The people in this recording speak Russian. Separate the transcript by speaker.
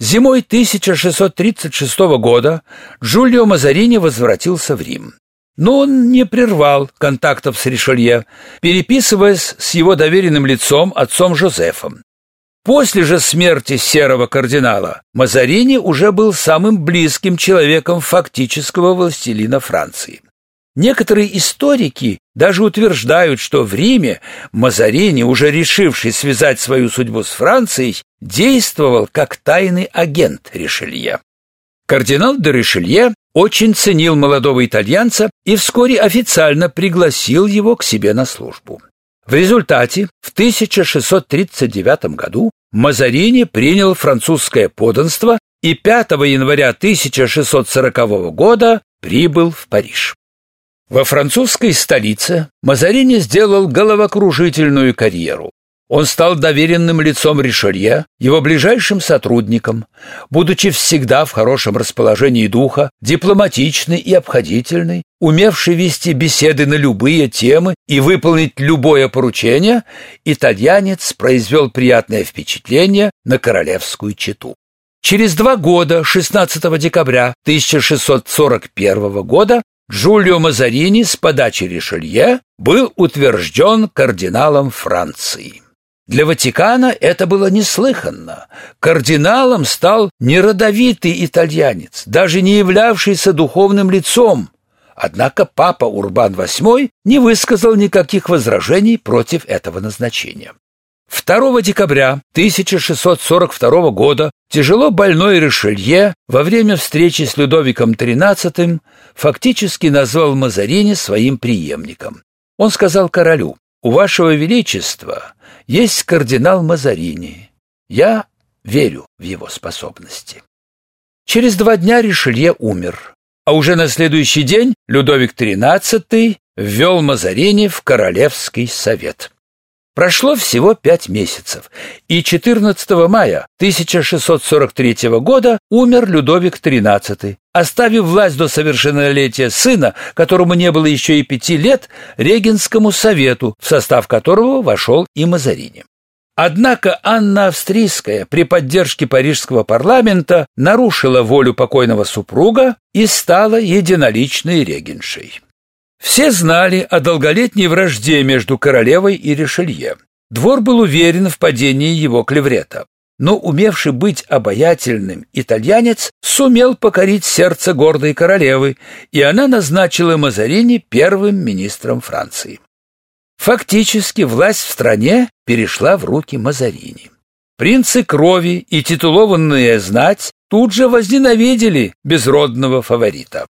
Speaker 1: Зимой 1636 года Джулио Мазарини возвратился в Рим. Но он не прервал контактов с Ришелье, переписываясь с его доверенным лицом отцом Жозефом. После же смерти серого кардинала Мазарини уже был самым близким человеком фактического властелина Франции. Некоторые историки даже утверждают, что в Риме Мазарини, уже решивший связать свою судьбу с Францией, действовал как тайный агент Ришелье. Кардинал де Ришелье очень ценил молодого итальянца и вскоре официально пригласил его к себе на службу. В результате в 1639 году Мазарини принял французское подданство и 5 января 1640 года прибыл в Париж. Во французской столице Мазарини сделал головокружительную карьеру. Он стал доверенным лицом Ришелье, его ближайшим сотрудником, будучи всегда в хорошем расположении духа, дипломатичный и обходительный, умевший вести беседы на любые темы и выполнить любое поручение, итальянец произвел приятное впечатление на королевскую чету. Через два года, 16 декабря 1641 года, Джулио Мазарини с подачи Ришелье был утвержден кардиналом Франции. Для Ватикана это было неслыханно. Кардиналом стал неродовитый итальянец, даже не являвшийся духовным лицом. Однако папа Урбан VIII не высказал никаких возражений против этого назначения. 2 декабря 1642 года тяжело больной Ришелье во время встречи с Людовиком XIII фактически назвал Мазарини своим преемником. Он сказал королю: "У вашего величества есть кардинал Мазарини. Я верю в его способности. Через два дня Ришелье умер, а уже на следующий день Людовик XIII ввел Мазарини в королевский совет. Прошло всего пять месяцев, и 14 мая 1643 года умер Людовик XIII, оставив власть до совершеннолетия сына, которому не было еще и пяти лет, регенскому совету, в состав которого вошел и Мазарини. Однако Анна Австрийская при поддержке парижского парламента нарушила волю покойного супруга и стала единоличной регеншей. Все знали о долголетней вражде между королевой и Ришелье. Двор был уверен в падении его клеврета. Но умевший быть обаятельным итальянец сумел покорить сердце гордой королевы, и она назначила Мазарини первым министром Франции. Фактически власть в стране перешла в руки Мазарини. Принцы крови и титулованная знать тут же возненавидели безродного фаворита.